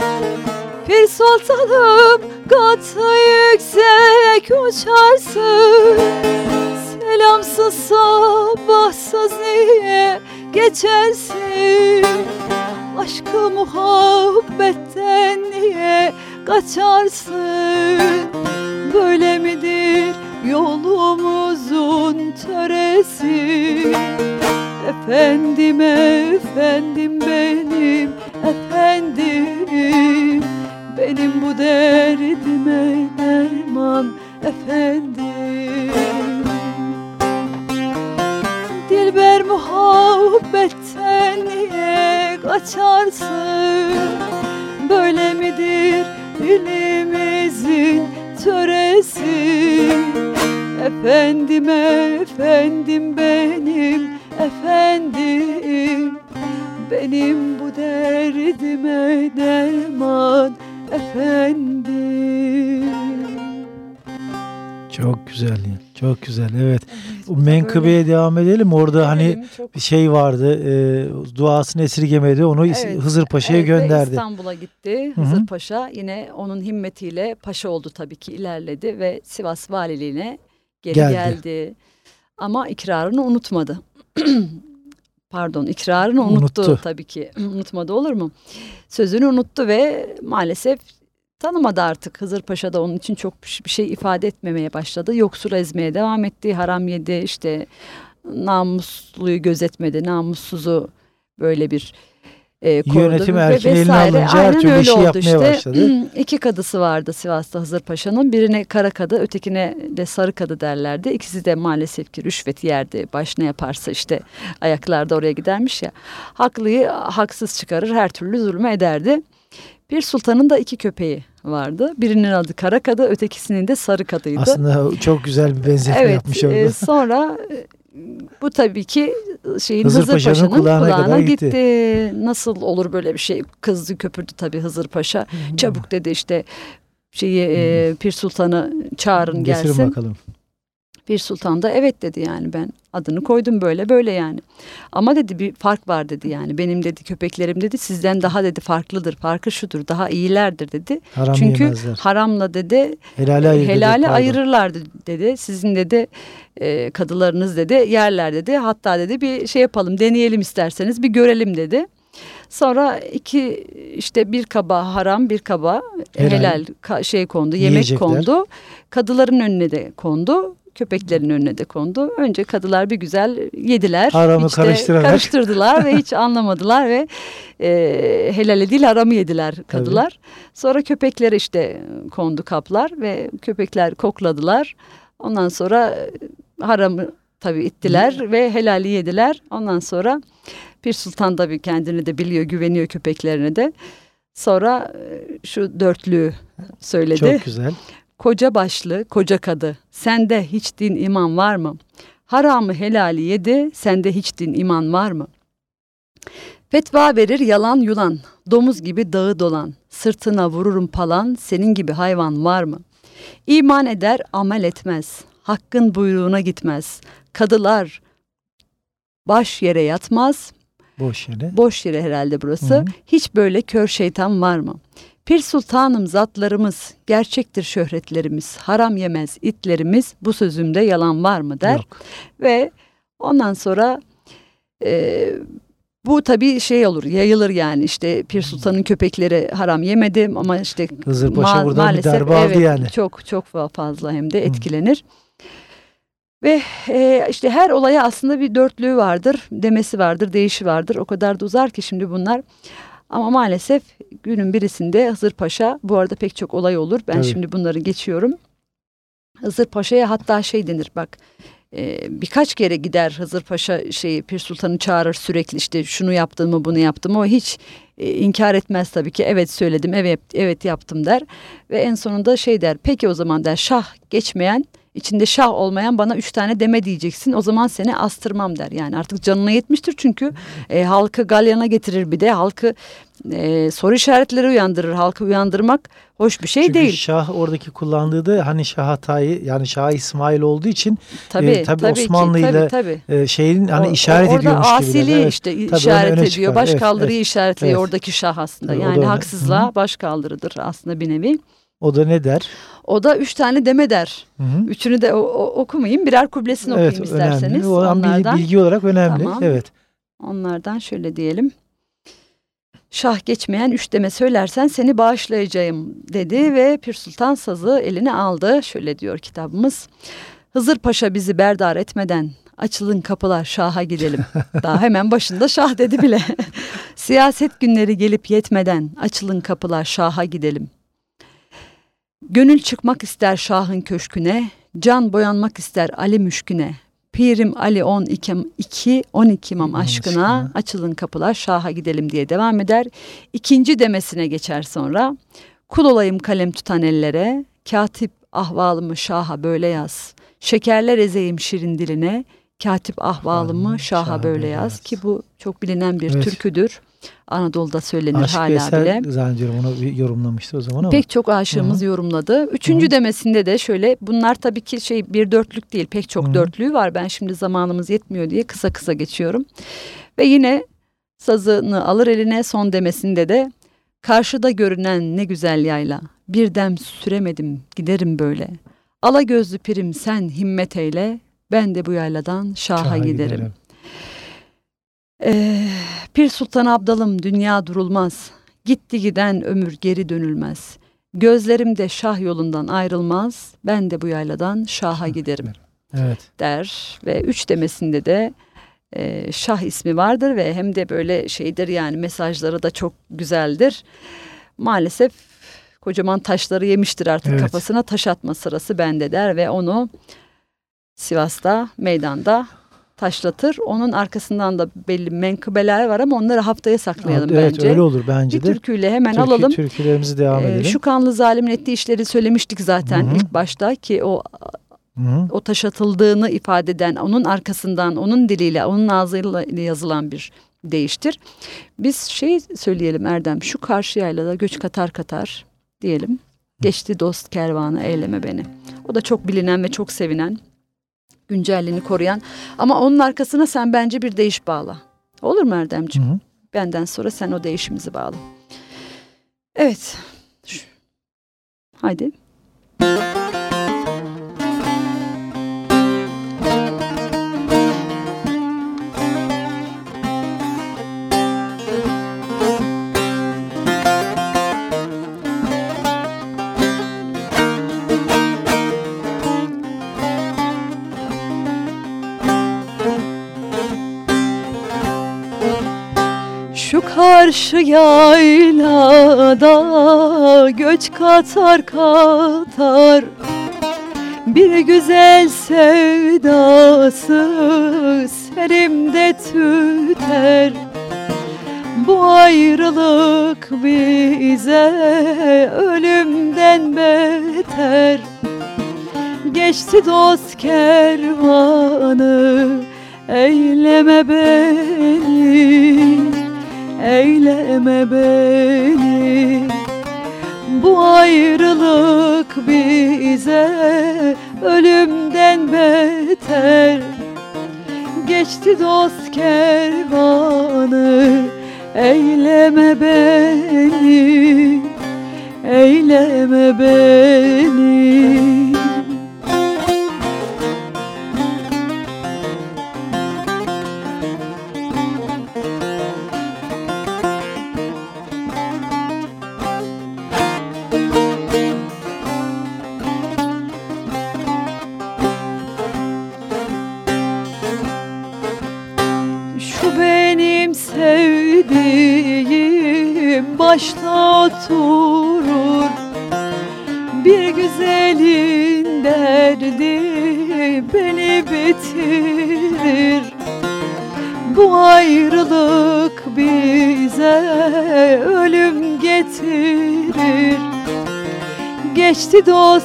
Speaker 1: Bir sultanım kota yüksek uçarsın. Selamsız sabahsız niye geçersin? Aşkı muhabbetten niye kaçarsın Efendim benim efendim. Benim bu derdime
Speaker 2: çok güzel evet. evet Menkıbe'ye devam edelim orada hani çok... bir şey vardı e, duasını esirgemedi onu evet, Hızır Paşa'ya evet, gönderdi.
Speaker 1: İstanbul'a gitti Hızır Hı-hı. Paşa yine onun himmetiyle paşa oldu tabii ki ilerledi ve Sivas valiliğine geri geldi. geldi. Ama ikrarını unutmadı. pardon ikrarını unuttu, unuttu tabii ki. Unutmadı olur mu? Sözünü unuttu ve maalesef tanımadı artık. Hızır Paşa da onun için çok bir şey ifade etmemeye başladı. Yoksul ezmeye devam etti. Haram yedi işte namusluyu gözetmedi. Namussuzu böyle bir e, korudu ve
Speaker 2: erkin eline alınca her türlü işi yapmaya
Speaker 1: işte.
Speaker 2: başladı.
Speaker 1: İki kadısı vardı Sivas'ta Hızır Paşa'nın. Birine kara kadı, ötekine de sarı kadı derlerdi. İkisi de maalesef ki rüşvet yerdi. Baş ne yaparsa işte ayaklarda oraya gidermiş ya. Haklıyı haksız çıkarır, her türlü zulme ederdi. Bir sultanın da iki köpeği vardı. Birinin adı kara kadı, ötekisinin de sarı kadıydı.
Speaker 2: Aslında çok güzel bir benzetme
Speaker 1: evet,
Speaker 2: yapmış orada.
Speaker 1: e, sonra e, bu tabii ki şeyin
Speaker 2: Hızır
Speaker 1: Hızır,
Speaker 2: Paşa'nın
Speaker 1: Paşa'nın
Speaker 2: kulağına
Speaker 1: kulağına,
Speaker 2: gitti.
Speaker 1: gitti. Nasıl olur böyle bir şey? Kızdı köpürdü tabii Hızır Paşa. Çabuk dedi işte şeyi e, Pir Sultan'ı çağırın
Speaker 2: Getirin
Speaker 1: gelsin.
Speaker 2: bakalım.
Speaker 1: Pir Sultan da evet dedi yani ben adını koydum böyle böyle yani. Ama dedi bir fark var dedi yani. Benim dedi köpeklerim dedi sizden daha dedi farklıdır. Farkı şudur daha iyilerdir dedi.
Speaker 2: Haram
Speaker 1: Çünkü
Speaker 2: yemezler.
Speaker 1: haramla dedi
Speaker 2: Helali ayırt eder,
Speaker 1: helali
Speaker 2: pardon.
Speaker 1: ayırırlardı dedi. Sizin dedi e, kadılarınız dedi yerler dedi. Hatta dedi bir şey yapalım deneyelim isterseniz bir görelim dedi. Sonra iki işte bir kaba haram bir kaba
Speaker 2: Helal.
Speaker 1: helal, şey kondu yemek
Speaker 2: Yiyecekler.
Speaker 1: kondu. Kadıların önüne de kondu. Köpeklerin önüne de kondu. Önce kadılar bir güzel yediler.
Speaker 2: Haramı karıştırarak.
Speaker 1: Karıştırdılar ve hiç anlamadılar ve e, helale değil haramı yediler kadılar. Sonra köpeklere işte kondu kaplar ve köpekler kokladılar. Ondan sonra e, haramı tabii ittiler ve helali yediler. Ondan sonra Pir Sultan tabii kendini de biliyor, güveniyor köpeklerine de. Sonra e, şu dörtlüğü söyledi.
Speaker 2: Çok güzel.
Speaker 1: Koca başlı, koca kadı, sende hiç din iman var mı? Haramı helali yedi, sende hiç din iman var mı? Fetva verir yalan yulan, domuz gibi dağı dolan, sırtına vururum palan, senin gibi hayvan var mı? İman eder, amel etmez, hakkın buyruğuna gitmez. Kadılar baş yere yatmaz,
Speaker 2: Boş yere.
Speaker 1: boş yere herhalde burası.
Speaker 2: Hı hı.
Speaker 1: Hiç böyle kör şeytan var mı? Pir sultanım zatlarımız, gerçektir şöhretlerimiz, haram yemez itlerimiz, bu sözümde yalan var mı der.
Speaker 2: Yok.
Speaker 1: Ve ondan sonra e, bu tabii şey olur, yayılır yani işte Pir Sultan'ın köpekleri haram yemedim ama işte
Speaker 2: Hızır Paşa
Speaker 1: ma-
Speaker 2: buradan bir darbe aldı
Speaker 1: evet,
Speaker 2: yani.
Speaker 1: Çok çok fazla hem de etkilenir. Ve e, işte her olaya aslında bir dörtlüğü vardır, demesi vardır, değişi vardır. O kadar da uzar ki şimdi bunlar. Ama maalesef günün birisinde Hızır Paşa, bu arada pek çok olay olur. Ben
Speaker 2: Tabii.
Speaker 1: şimdi bunları geçiyorum. Hızır Paşa'ya hatta şey denir bak. e, birkaç kere gider Hızır Paşa şeyi Pir Sultan'ı çağırır sürekli işte şunu yaptın mı bunu yaptım mı o hiç e, inkar etmez tabii ki evet söyledim evet evet yaptım der ve en sonunda şey der peki o zaman der şah geçmeyen içinde şah olmayan bana üç tane deme diyeceksin o zaman seni astırmam der yani artık canına yetmiştir çünkü e, halkı galyana getirir bir de halkı e, soru işaretleri uyandırır halkı uyandırmak hoş bir şey
Speaker 2: Çünkü
Speaker 1: değil
Speaker 2: Şah oradaki kullandığı da hani Şah Hatay'ı yani Şah İsmail olduğu için
Speaker 1: tabii
Speaker 2: e, tabii
Speaker 1: tabii
Speaker 2: Osmanlı
Speaker 1: ki,
Speaker 2: ile
Speaker 1: tabii, tabii.
Speaker 2: e, şeyin hani
Speaker 1: O-
Speaker 2: işaret
Speaker 1: orada
Speaker 2: ediyormuş gibi.
Speaker 1: asiliği
Speaker 2: Evet.
Speaker 1: işte
Speaker 2: Tabii
Speaker 1: işaret ediyor.
Speaker 2: çıkar.
Speaker 1: Baş
Speaker 2: Evet,
Speaker 1: işaretliyor
Speaker 2: Evet.
Speaker 1: oradaki şah aslında.
Speaker 2: Tabii,
Speaker 1: yani haksızlığa
Speaker 2: Hı
Speaker 1: baş kaldırıdır aslında bir nevi.
Speaker 2: O da ne der?
Speaker 1: O da üç tane deme der.
Speaker 2: Hı hı.
Speaker 1: Üçünü de o- o- okumayayım. Birer kublesini
Speaker 2: Evet
Speaker 1: okuyayım
Speaker 2: önemli.
Speaker 1: isterseniz.
Speaker 2: O an
Speaker 1: onlardan,
Speaker 2: bilgi olarak önemli.
Speaker 1: Tamam.
Speaker 2: Evet.
Speaker 1: onlardan şöyle diyelim. Şah geçmeyen üç deme söylersen seni bağışlayacağım dedi ve Pir Sultan sazı eline aldı. Şöyle diyor kitabımız. Hızır Paşa bizi berdar etmeden açılın kapılar şaha gidelim. Daha hemen başında şah dedi bile. Siyaset günleri gelip yetmeden açılın kapılar şaha gidelim. Gönül çıkmak ister şahın köşküne, can boyanmak ister Ali müşküne. Pirim Ali 12 2 12 imam aşkına
Speaker 2: aşkına.
Speaker 1: açılın kapılar şaha gidelim diye devam eder. İkinci demesine geçer sonra. Kul olayım kalem tutan ellere, katip ahvalımı şaha böyle yaz. Şekerler ezeyim şirin diline, katip ahvalımı şaha böyle yaz. Ki bu çok bilinen bir
Speaker 2: Evet.
Speaker 1: türküdür. Anadolu'da söylenir
Speaker 2: Aşk
Speaker 1: hala
Speaker 2: Veysel
Speaker 1: bile.
Speaker 2: zannediyorum onu yorumlamıştı o zaman ama.
Speaker 1: Pek çok aşığımız yorumladı. Üçüncü demesinde de şöyle bunlar tabii ki şey bir dörtlük değil pek çok
Speaker 2: Hı.
Speaker 1: dörtlüğü var. Ben şimdi zamanımız yetmiyor diye kısa kısa geçiyorum. Ve yine sazını alır eline son demesinde de karşıda görünen ne güzel yayla bir dem süremedim giderim böyle. Ala gözlü pirim sen himmet eyle ben de bu yayladan şaha,
Speaker 2: Şaha
Speaker 1: giderim. Ee, Pir Sultan Abdalım dünya durulmaz. Gitti giden ömür geri dönülmez. Gözlerim de şah yolundan ayrılmaz. Ben de bu yayladan şaha giderim
Speaker 2: Evet.
Speaker 1: der ve üç demesinde de e, Şah ismi vardır ve hem de böyle şeydir yani mesajları da çok güzeldir. Maalesef kocaman taşları yemiştir artık
Speaker 2: Evet.
Speaker 1: kafasına taş atma sırası bende der ve onu Sivas'ta meydanda taşlatır. Onun arkasından da belli menkıbeler var ama onları haftaya saklayalım
Speaker 2: evet
Speaker 1: bence.
Speaker 2: öyle olur bence
Speaker 1: Bir
Speaker 2: de.
Speaker 1: türküyle hemen
Speaker 2: Türkü-
Speaker 1: alalım.
Speaker 2: Türkülerimizi devam
Speaker 1: Ee,
Speaker 2: edelim.
Speaker 1: şu kanlı zalimin ettiği işleri söylemiştik zaten
Speaker 2: Hı hı.
Speaker 1: ilk başta ki o
Speaker 2: Hı hı.
Speaker 1: o taş atıldığını ifade eden onun arkasından onun diliyle onun ağzıyla yazılan bir değiştir. Biz şey söyleyelim Erdem şu karşı yaylada göç katar katar diyelim. Geçti dost kervanı eyleme beni. O da çok bilinen ve çok sevinen güncelliğini koruyan ama onun arkasına sen bence bir değiş bağla. Olur mu Erdemciğim?
Speaker 2: Hı hı.
Speaker 1: Benden sonra sen o değişimizi bağla. Evet. Haydi. Şu karşı yaylada göç katar katar. Bir güzel sevdası serimde tüter. Bu ayrılık bize ölümden beter. Geçti dost kervanı eyleme beni eyleme beni. Bu ayrılık bize ölümden beter. Geçti dost kervanı eyleme beni. Eyleme beni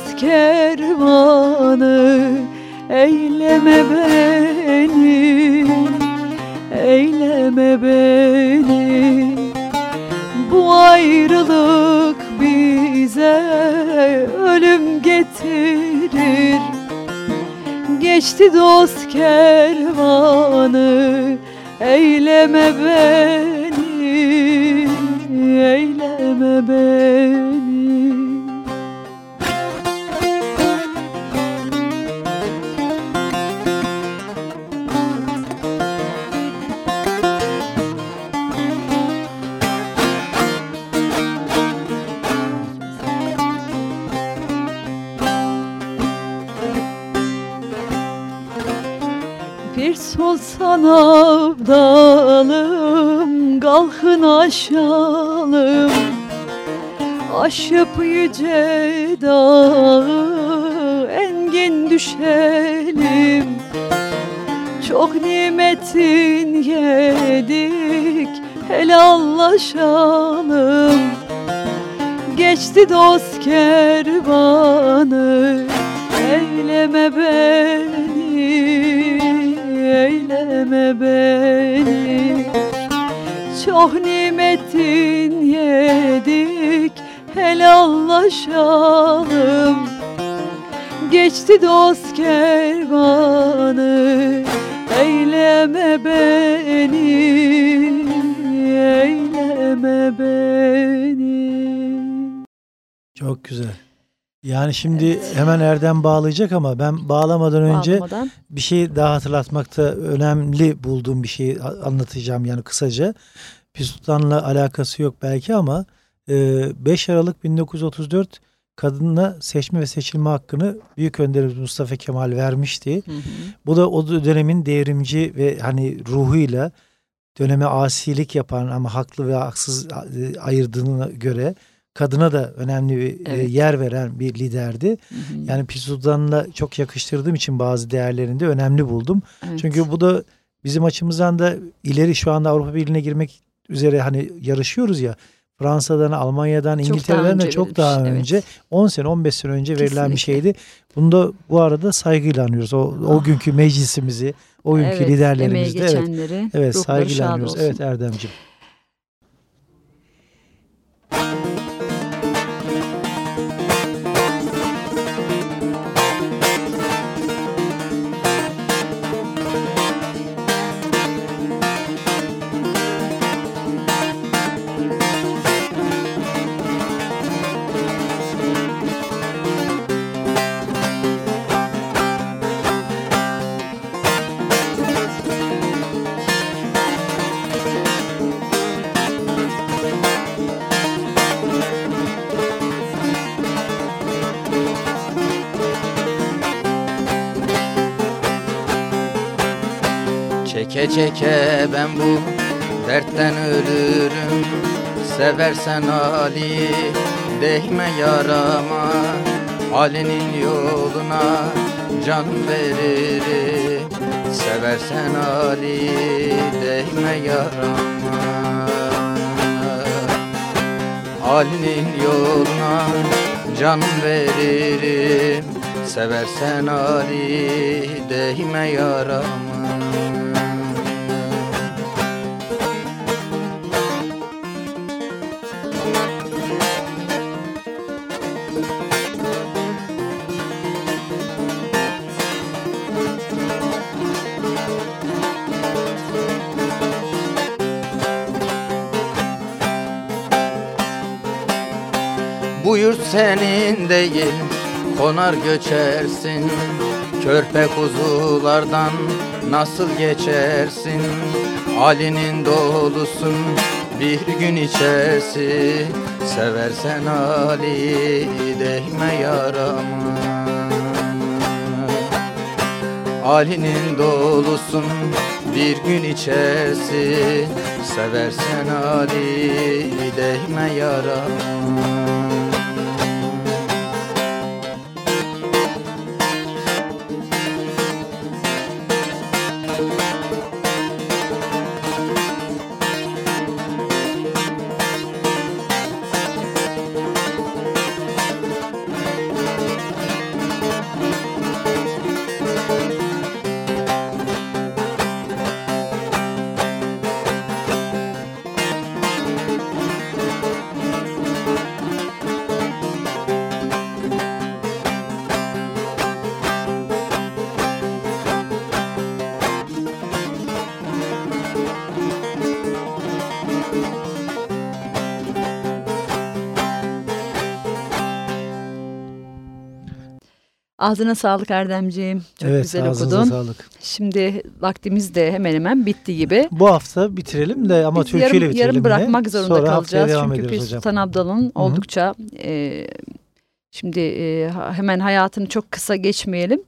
Speaker 1: Geçti Bir solsan avdalım, kalkın aşalım. Aşıp yüce dağı engin düşelim. Çok nimetin yedik helallaşalım. Geçti dost kervanı Eyleme beni Eyleme beni. Çok nimetin yedik Helallaşalım. Geçti dost kervanı Eyleme beni Eyleme beni.
Speaker 2: Çok güzel. Yani şimdi hemen Erdem bağlayacak ama ben bağlamadan önce
Speaker 1: Bağlamadan.
Speaker 2: bir şey daha hatırlatmakta önemli bulduğum bir şeyi anlatacağım yani kısaca. Pir Sultan'la alakası yok belki ama e, 5 Aralık 1934 kadına seçme ve seçilme hakkını Büyük Önderimiz Mustafa Kemal vermişti.
Speaker 1: Hı hı.
Speaker 2: Bu da o dönemin devrimci ve hani ruhuyla döneme asilik yapan ama haklı ve haksız e, ayırdığına göre kadına da önemli bir e,
Speaker 1: Evet.
Speaker 2: yer veren bir liderdi.
Speaker 1: Hı hı.
Speaker 2: Yani Pir Sultan'la çok yakıştırdığım için bazı değerlerini de önemli buldum.
Speaker 1: Evet.
Speaker 2: Çünkü bu da bizim açımızdan da ileri şu anda Avrupa Birliği'ne girmek üzere hani yarışıyoruz ya. Fransa'dan, Almanya'dan,
Speaker 1: Çok
Speaker 2: İngiltere'den de çok daha
Speaker 1: verilmiş, evet.
Speaker 2: önce 10 sene 15 sene önce verilen bir
Speaker 1: Kesinlikle.
Speaker 2: şeydi. Bunu da bu arada saygıyla anıyoruz. O, o
Speaker 1: Ah.
Speaker 2: günkü meclisimizi, o günkü
Speaker 1: evet,
Speaker 2: liderlerimizi evet, evet
Speaker 1: ruhları
Speaker 2: saygıyla anıyoruz. Evet Erdemciğim.
Speaker 3: Çeke çeke ben bu dertten ölürüm. Seversen Ali değme yarama. Ali'nin yoluna can veririm. Seversen Ali değme yarama. Ali'nin yoluna can veririm. Seversen Ali değme yarama senin değil Konar göçersin. Körpe kuzulardan Nasıl geçersin? Ali'nin dolusun Bir gün içersin Seversen Ali Değme yarama Ali'nin dolusun bir gün içersin Seversen Ali değme yarama
Speaker 1: Ağzına sağlık Erdemciğim. Çok
Speaker 2: evet
Speaker 1: güzel okudun.
Speaker 2: sağlık.
Speaker 1: Şimdi vaktimiz de hemen hemen bitti gibi.
Speaker 2: Bu hafta bitirelim de ama
Speaker 1: Biz
Speaker 2: türküyle
Speaker 1: yarım,
Speaker 2: bitirelim
Speaker 1: yarım bırakmak zorunda
Speaker 2: Sonra
Speaker 1: kalacağız. Çünkü Pir. Sultan Abdal'ın oldukça e, şimdi e, hemen hayatını çok kısa geçmeyelim.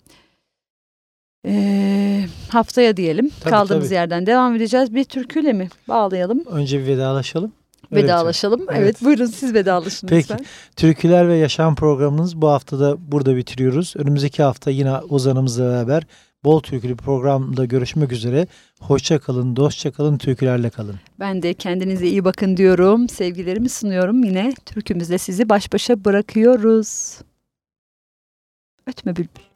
Speaker 1: E, haftaya diyelim.
Speaker 2: Tabii,
Speaker 1: Kaldığımız
Speaker 2: tabii.
Speaker 1: yerden devam edeceğiz. Bir türküyle mi bağlayalım?
Speaker 2: Önce bir vedalaşalım. Öyle bitirelim.
Speaker 1: Vedalaşalım. Evet.
Speaker 2: Evet.
Speaker 1: buyurun siz vedalaşın
Speaker 2: Peki.
Speaker 1: lütfen.
Speaker 2: Türküler ve Yaşam programımız bu haftada burada bitiriyoruz. Önümüzdeki hafta yine Ozan'ımızla beraber bol türkülü programda görüşmek üzere. Hoşça kalın, dostça kalın, türkülerle kalın.
Speaker 1: Ben de kendinize iyi bakın diyorum. Sevgilerimi sunuyorum. Yine türkümüzle sizi baş başa bırakıyoruz. Ötme bülbül.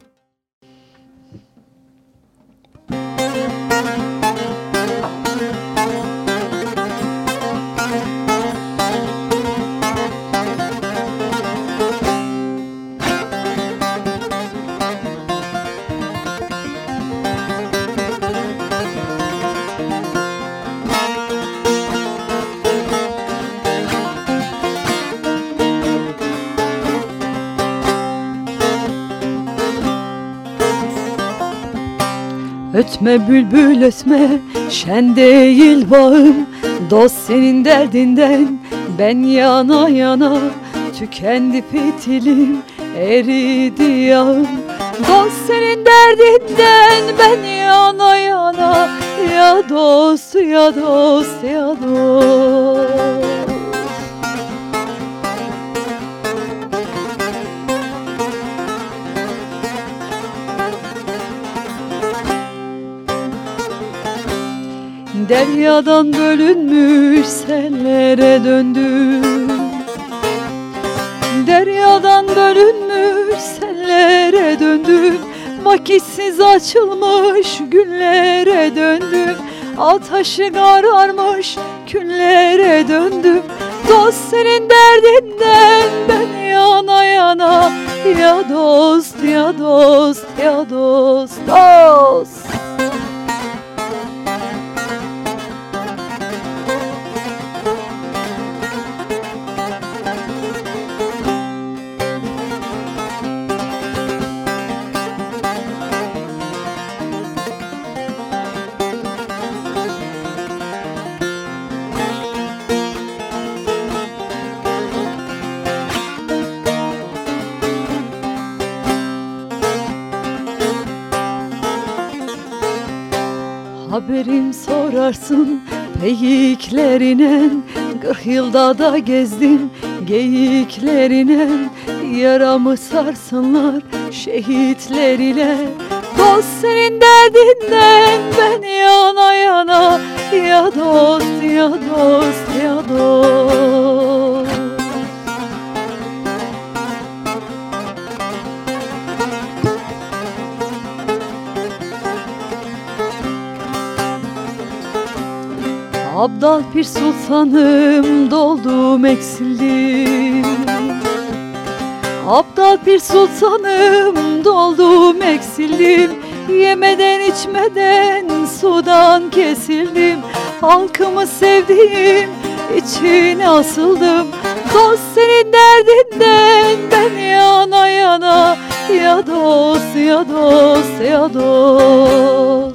Speaker 1: Ötme bülbül ötme şen değil bağım. Dost senin derdinden ben yana yana Tükendi fitilim eridi yağım. Dost senin derdinden ben yana yana Ya dost ya dost ya dost Deryadan bölünmüş sellere döndüm. Deryadan bölünmüş sellere döndüm. Vakitsiz açılmış güllere döndüm. Ataşı kararmış küllere döndüm. Dost senin derdinden ben yana yana. Ya dost ya dost ya dost dost Haberim sorarsın peyiklerine Kırk yılda da gezdim geyiklerine Yaramı sarsınlar şehitler ile Dost senin derdinden ben yana yana Ya dost ya dost ya dost Abdal Pir Sultanım doldum eksildim. Abdal Pir Sultanım doldum eksildim. Yemeden içmeden sudan kesildim. Halkımı sevdiğim için asıldım. Dost senin derdinden ben yana yana. Ya dost ya dost ya dost